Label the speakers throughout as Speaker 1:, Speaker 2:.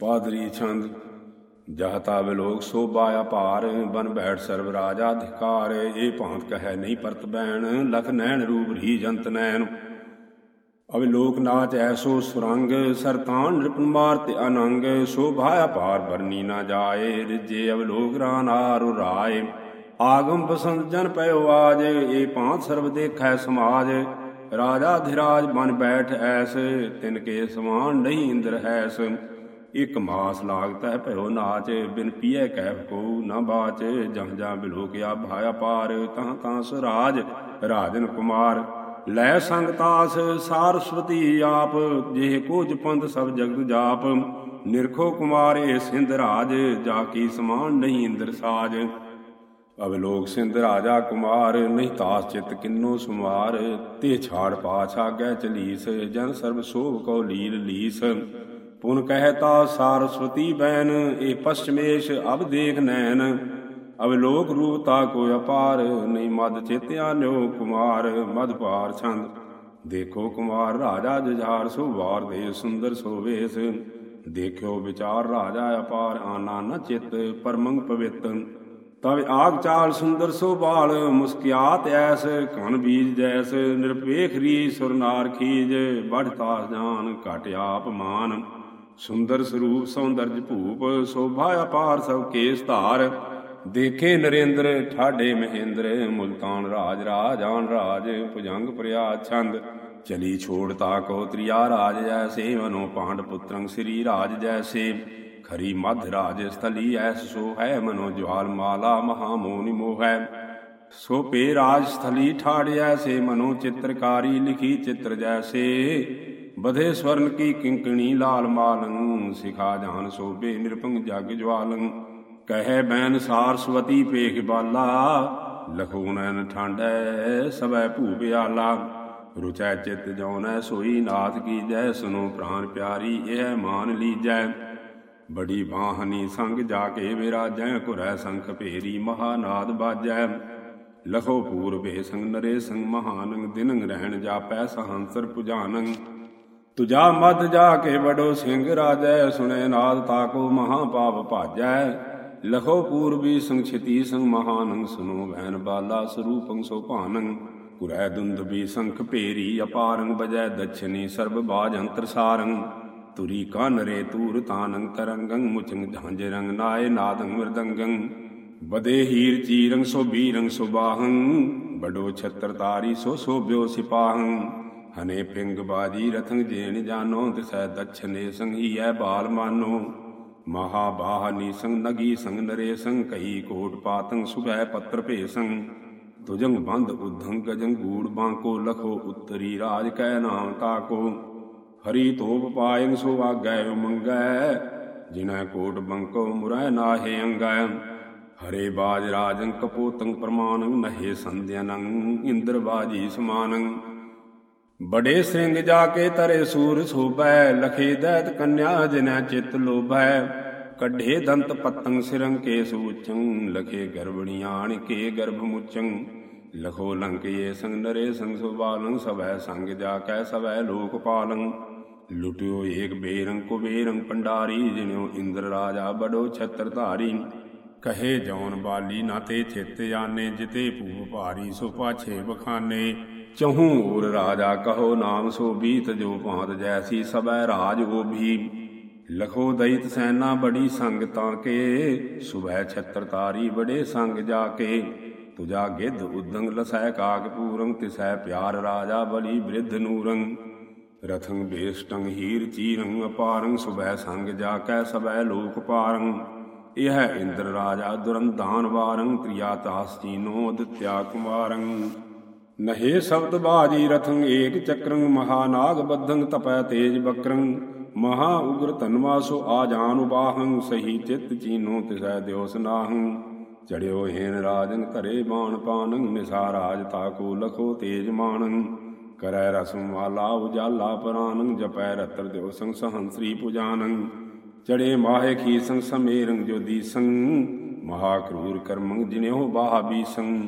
Speaker 1: ਪਾਦਰੀ ਛੰਦ ਜਹਤਾ ਬਿਲੋਕ ਸੋਭਾ ਅਪਾਰ, ਬਨ ਬੈਠ ਸਰਬ ਰਾਜਾ ਅਧਿਕਾਰ, ਇਹ ਭਾਂਤ ਕਹੈ ਨਹੀਂ ਪਰਤ ਬੈਣ, ਲਖ ਨੈਣ ਰੂਪ ਰੀ ਜੰਤ ਨੈਣ। ਅਵਿਲੋਕ ਨਾਚ ਐਸੋ ਸੁਰੰਗ, ਸਰਤਾਨ ਨਿਰਪਨ ਮਾਰ ਤੇ ਅਨੰਗ, ਸੋਭਾ ਅਪਾਰ ਬਰਨੀ ਨਾ ਜਾਏ ਰਿਜੇ ਅਵ ਲੋਕ ਰਾਨਾਰ ਰਾਏ। ਆਗਮ ਬਸੰਤ ਜਨ ਪਇਓ ਆਜ, ਇਹ ਭਾਂਤ ਸਰਬ ਦੇਖੈ ਸਮਾਜ। ਰਾਜਾ ਧਿਰਾਜ ਬਨ ਬੈਠ ਐਸ, ਤਿਨ ਕੇ ਸਮਾਨ ਨਹੀਂ ਇੰਦਰ ਹੈਸ। ਇਕ ਮਾਸ ਲਾਗਤਾ ਹੈ ਭਇਓ ਨਾਚ, ਬਿਨ ਪੀਏ ਕਹਿ ਕੋ ਨਾ ਬਾਚ। ਜਹ ਜਾਂ ਬਿਲੋਕਿਆ ਭਾਇਆ ਪਾਰ ਤਾਂ ਤਾਂ ਸੁਰਾਜ, ਰਾਜਨ ਕੁਮਾਰ। ਲੈ ਸੰਗ ਤਾਸ, ਸਾਰਸਵਤੀ ਆਪ, ਜਿਹ ਕੋ ਜਪੰਦ ਸਭ ਜਗਤ ਜਾਪ। ਨਿਰਖੋ ਕੁਮਾਰ ਏ ਸਿੰਧ ਰਾਜ, ਜਾ ਕੀ ਸਮਾਨ ਨਹੀਂ ਇੰਦਰ ਸਾਜ। ਅਵਲੋਕ ਸਿੰਧ ਰਾਜਾ ਕੁਮਾਰ, ਨਹੀਂ ਤਾਸ ਚਿਤ ਕਿੰਨੋ ਸੁਮਾਰ। ਤੇ ਛਾੜ ਪਾਛ ਆਗੈ ਚਲੀਸ ਜਨ ਸਰਬ ਸੋਭ ਕੋ ਲੀਲ ਲੀਸ। ਪੁਨ ਕਹਿਤਾ ਸਾਰਸਵਤੀ ਬੈਨ, ਇਹ ਪਸ਼ਮੇਸ਼ ਅਬ ਦੇਖ ਨੈਣ। ਅਵਲੋਕ ਰੂਪ ਤਾ ਕੋ ਅਪਾਰ, ਨਹੀਂ ਮਦ ਚੇਤਿਆ ਨਿਓ ਕੁਮਾਰ, ਮਦ ਪਾਰ ਛੰਦ। ਦੇਖੋ ਕੁਮਾਰ ਰਾਜਾ ਜੁਝਾਰ, ਸੋ ਵਾਰ ਦੇ ਸੁੰਦਰ ਸੋਵੇਸ ਦੇਖਿਓ ਵਿਚਾਰ ਰਾਜਾ ਅਪਾਰ, ਆਨਾ ਨ ਚਿਤ ਪਰਮੰਗ ਪਵਿੱਤ। ਤਵ ਆਗ ਚਾਲ ਸੁੰਦਰ ਸੋ ਬਾਲ ਮੁਸਕਿਆਤ ਐਸ ਕਨ ਬੀਜ ਜੈਸ, ਨਿਰਪੇਖ ਰੀ ਸੁਰਨਾਰ ਖੀਜ ਬੜ ਤਾਸ ਜਾਨ ਘਟ ਆਪ ਮਾਨ। ਸੁੰਦਰ ਸਰੂਪ ਸੌਂਦਰਜ ਭੂਪ, ਸੋਭਾ ਅਪਾਰ ਸਭ ਕੇਸ ਧਾਰ। ਦੇਖੇ ਨਰਿੰਦਰ, ਠਾਡੇ ਮਹਿੰਦਰ, ਮੁਲਤਾਨ ਰਾਜ, ਰਾਜਾਨ ਰਾਜ, ਭੁਜੰਗ ਪ੍ਰਿਆ ਛੰਦ। ਚਲੀ ਛੋੜਤਾ ਕੋ ਤ੍ਰਿਆ ਰਾਜ ਜੈਸੇ ਮਨੋ ਪਾਂਡ ਪੁੱਤਰੰ ਸ੍ਰੀ ਰਾਜ ਜੈਸੇ ਖਰੀ ਮਧ ਰਾਜ ਸਥਲੀ ਐਸ ਸੋ ਹੈ ਮਨੋ ਜਵਾਲ ਮਾਲਾ ਮਹਾ ਮੋਨਿ ਮੋਹੈ। ਸੋ ਪੇ ਰਾਜ ਸਥਲੀ ਠਾੜਿਆ ਸੇ ਮਨੋ ਚਿੱਤਰਕਾਰੀ ਲਿਖੀ ਚਿੱਤਰ ਜੈਸੇ। ਬਧੇ ਸਵਰਨ ਕੀ ਕਿੰਕਣੀ ਲਾਲ ਮਾਲੰ ਸਿਖਾ ਜਾਨ ਸੋਬੇ ਨਿਰਪੰਗ ਜਗ ਜਵਾਲੰ ਕਹੈ ਬੈਨ ਸਾਰਸਵਤੀ ਪੇਖ ਬਾਲਾ, ਲਖੋ ਨੈਨ ਠਾਂਡੈ ਸਭੈ ਭੂਪਿਆਲਾ ਰੁਚੈ ਚਿਤ ਜਉਨੈ ਸੋਈ ਨਾਥ ਕੀ ਜੈ ਸੁਨੋ ਪ੍ਰਾਨ ਪਿਆਰੀ ਇਹ ਮਾਨ ਲੀਜੈ। ਬੜੀ ਬਾਹਨੀ ਸੰਗ ਜਾ ਕੇ ਮੇਰਾ ਜੈ ਘੁਰੈ ਸੰਖ ਭੇਰੀ ਮਹਾਨਾਦ ਬਾਜੈ। ਲਖੋ ਪੂਰਬੇ ਸੰਗ ਨਰੇ ਸੰਗ ਮਹਾਨੰਗ, ਦਿਨੰਗ ਰਹਿਣ ਜਾਪੈ ਸਹੰਸਰ ਪੁਜਾਨੰ ਤੁਜਾ ਮਦ ਜਾ ਕੇ ਬੜੋ ਸਿੰਘ ਰਾਜੈ, ਸੁਣੇ ਨਾਦ ਤਾਕੋ ਮਹਾ ਪਾਪ ਭਾਜੈ। ਲਖੋ ਪੂਰਬੀ ਸੰਗ ਸੰਗ ਮਹਾਨੰਗ ਸੁਨੋ ਵੈਨ ਬਾਲਾ ਸਰੂਪੰ ਸੋ ਭਾਨੰ ਕੁਰੈ ਦੁੰਦਬੀ ਸੰਖ ਭੇਰੀ, ਅਪਾਰੰਗ ਬਜੈ ਦਛਨੀ ਸਰਬ ਬਾਜ ਅੰਤਰ ਸਾਰੰ ਤੁਰੀ ਕਾਨ ਤੂਰ ਤਾਨੰ ਤਰੰਗੰ ਮੁਚੰਗ ਝਾਂਜ ਰੰਗ ਨਾਏ ਨਾਦੰ ਮਰਦੰਗੰ। ਬਦੇ ਹੀਰ ਚੀਰੰਗ ਸੋ ਬੀਰੰਗ ਸੁਬਾਹੰ ਬਡੋ ਛਤਰ ਤਾਰੀ ਸੋ ਸੋਭਿਓ ਸਿਪਾਹੰ। ਹਨੇ ਪਿੰਗ ਬਾਜੀ ਰਥੰਗ ਜੇਣ ਜਾਨੋ, ਤਿਸੈ ਦਛਨੇ ਸੰਗੀਐ ਬਾਲ ਮਾਨੋ। ਮਹਾ ਬਾਹਨੀ ਸੰਗ ਨਗੀ ਸੰਗ ਨਰੇ ਸੰਗ ਕਹੀ ਕੋਟ ਪਾਤੰ ਸੁਭੈ ਪੱਤਰ ਭੇਸੰ। ਤੁਜੰਗ ਬੰਧ ਉਧੰ ਗਜੰ ਗੂੜ ਬਾਂਕੋ ਲਖੋ, ਉਤਰੀ ਰਾਜ ਕੈ ਨਾਮ ਤਾਕੋ ਹਰੀ ਤੋਪ ਪਾਇੰ ਸੋ ਆਗੈ ਉਮੰਗੈ ਜਿਨੈ ਕੋਟ ਬੰਕੋ ਮੁਰੈ ਨਾਹੇ ਅੰਗੈ। ਹਰੇ ਬਾਜ ਰਾਜੰ ਕਪੋਤੰ ਪ੍ਰਮਾਨੰ ਨਹੇ ਸੰਧਿਆਨੰ ਇੰਦਰ ਬਾਜੀ ਸਮਾਨੰ। ਬੜੇ ਸਿੰਘ ਜਾ ਕੇ ਤਰੇ ਸੂਰ ਸੋਭੈ, ਲਖੇ ਦੈਤ ਕੰਨਿਆ ਜਿਨੈ ਚਿਤ ਲੋਭੈ। ਕੱਢੇ ਦੰਤ ਪਤੰਗ ਸਿਰੰ ਕੇ ਸੂਚੰ, ਲਖੇ ਗਰਭਣੀਆਣ ਕੇ ਗਰਭ ਮੁਚੰ। ਲਖੋ ਲੰਕਏ ਸੰਗ ਨਰੇ ਸੰਗ ਸੁਬਾਲੰ ਸਭੈ ਸੰਗ ਜਾ ਕੈ ਸਭੈ ਲੋਕ ਪਾਲੰ। ਲੁਟਿਓ ਏਕ ਬੇਰੰ ਕੋ ਬੇਰੰ ਪੰਡਾਰੀ ਜਿਨਿਓ ਇੰਦਰ ਰਾਜਾ ਬੜੋ ਛਤਰ ਧਾਰੀ। ਕਹੇ ਜੌਨ ਬਾਲੀ ਨਾ ਤੇ ਚਿਤ ਜਾਣੇ ਜਿਤੇ ਭੂਪ ਭਾਰੀ ਸੋ ਪਾਛੇ ਬਖਾਨੇ। ਚਹੂ ਔਰ ਰਾਜਾ ਕਹੋ ਨਾਮ ਸੋ ਬੀਤ, ਜੋ ਭਾਂਤ ਜੈਸੀ ਸਬੈ ਰਾਜ ਗੋਭੀ। ਲਖੋ ਦੈਤ ਸੈਨਾ ਬੜੀ ਸੰਗ ਤਾਂ ਕੇ, ਸੁਬਹਿ ਛਤਰ ਤਾਰੀ ਬੜੇ ਸੰਗ ਜਾ ਕੇ। ਤੁਜਾ ਗਿੱਧ ਉਦੰਗ ਲਸੈ ਕਾਗ ਪੂਰੰ ਤਿਸੈ ਪਿਆਰ ਰਾਜਾ ਬਲੀ ਬ੍ਰਿਧ ਨੂਰੰ ਰਥੰ ਬੇਸਟੰ ਹੀਰ ਚੀਰੰ, ਅਪਾਰੰ ਸੁਬਹਿ ਸੰਗ ਜਾ ਕੈ ਸਬੈ ਲੋਕ ਪਾਰੰ। ਇਹ ਇੰਦਰ ਰਾਜਾ ਦੁਰੰਦਾਨ ਵਾਰੰ ਤ੍ਰਿਆ ਤਾਸ ਚੀਨੋ ਅਦਿਤਿਆ ਕੁਮਾਰੰ। ਨਹੇ ਸ਼ਬਦ ਬਾਜੀ ਰਥੰ ਏਕ ਚੱਕਰੰ ਮਹਾਨਾਗ ਬੱਧੰ ਤਪੈ ਤੇਜ ਬਕਰੰ। ਮਹਾ ਉਗਰ ਧਨਵਾ ਸੋ ਉਬਾਹੰ, ਸਹੀ ਚਿਤ ਚੀਨੋ ਤਿਸੈ ਦਿਓਸ ਸਨਾਹੰ ਚੜਿਓ ਹੇਨ ਰਾਜਨ ਘਰੇ ਬਾਣ ਪਾਨੰ ਨਿਸਾ ਰਾਜ ਤਾਕੋ ਲਖੋ ਤੇਜ ਮਾਨੰ ਕਰੈ ਰਸਮ ਵਾਲਾ ਉਜਾਲਾ ਪ੍ਰਾਨੰ, ਜਪੈ ਰਤਰ ਦਿਓ ਸੰਗ ਸਹੰਸਰੀ ਪੁਜਾਨੰ। ਚੜੇ ਮਾਹੇ ਖੀ ਸੰਗ ਸਮੇਰੰ ਜੋਦੀ ਸੰਗ ਮਹਾ ਕਰੂਰ ਕਰਮੰ ਜਿਨਿਓ ਬਾਹ ਬੀਸੰ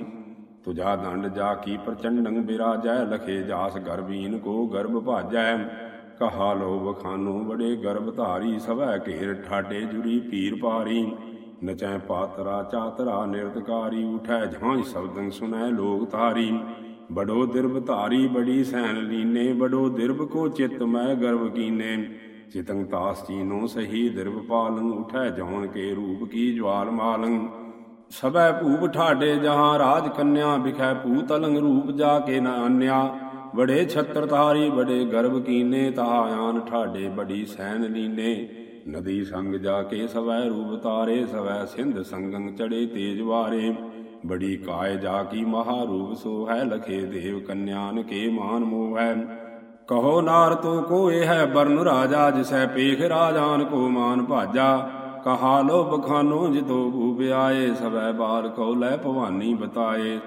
Speaker 1: ਤੁਜਾ ਦੰਡ ਜਾ ਕੀ ਪ੍ਰਚੰਡੰ, ਬਿਰਾਜੈ ਲਖੇ ਜਾਸ ਗਰਬੀਨ ਕੋ ਗਰਭ ਭਾਜੈ। ਕਹਾ ਲੋ ਬਖਾਨੋ ਬੜੇ ਗਰਭ ਧਾਰੀ ਸਭੈ ਘੇਰ ਠਾਡੇ ਜੁਰੀ ਪੀਰ ਪਾਰੀ। ਨਚੈ ਪਾਤਰਾ ਚਾਤਰਾ ਨਿਰਤਕਾਰੀ, ਉਠੈ ਝਾਂਝ ਸ਼ਬਦੰ ਸੁਨੈ ਲੋਕ ਤਾਰੀ ਬੜੋ ਦਿਰਬ ਧਾਰੀ ਬੜੀ ਸੈਨ ਲੀਨੇ, ਬੜੋ ਦਿਰਬ ਕੋ ਚਿਤ ਮੈਂ ਗਰਭ ਕੀਨੇ। ਚਿਤੰ ਤਾਸ ਚੀਨੋ ਸਹੀ ਦਿਰਬ ਪਾਲੰ, ਉਠੈ ਜੌਨ ਕੇ ਰੂਪ ਕੀ ਜਵਾਲ ਮਾਲੰ। ਸਭੈ ਭੂਪ ਠਾਡੇ ਜਹਾਂ ਰਾਜ ਕੰਨਿਆ ਬਿਖੈ ਪੂਤਲੰਗ ਰੂਪ ਜਾ ਕੇ ਨਾ ਅੰਨਿਆ। ਬੜੇ ਛਤਰ ਤਾਰੀ ਬੜੇ ਗਰਭ ਕੀਨੇ ਤਾਆਨ ਠਾਡੇ ਬੜੀ ਸੈਨ ਲੀਨੇ। ਨਦੀ ਸੰਗ ਜਾ ਕੇ ਸਵੈ ਰੂਪ ਤਾਰੇ ਸਵੈ ਸਿੰਧ ਸੰਗੰ ਚੜੇ ਤੇਜ ਵਾਰੇ। ਬੜੀ ਕਾਇ ਜਾ ਕੀ ਮਹਾ ਰੂਪ ਸੋ ਹੈ ਲਖੇ ਦੇਵ ਕੰਨਿਆਨ ਕੇ ਮਾਨ ਮੋਹ। ਹੈ ਕਹੋ ਨਾਰ ਤੋ ਕੋ ਇਹ ਹੈ ਬਰਨ ਰਾਜਾ, ਜਿਸੈ ਪੇਖ ਰਾਜਾਨ ਕੋ ਮਾਨ ਭਾਜਾ। ਕਹਾ ਲੋ ਬਖਾਨੋ ਜਿਤੋ ਭੂਪ ਆਏ, ਸਵੈ ਬਾਲ ਕੋ ਲੈ ਭਵਾਨੀ ਬਤਾਏ।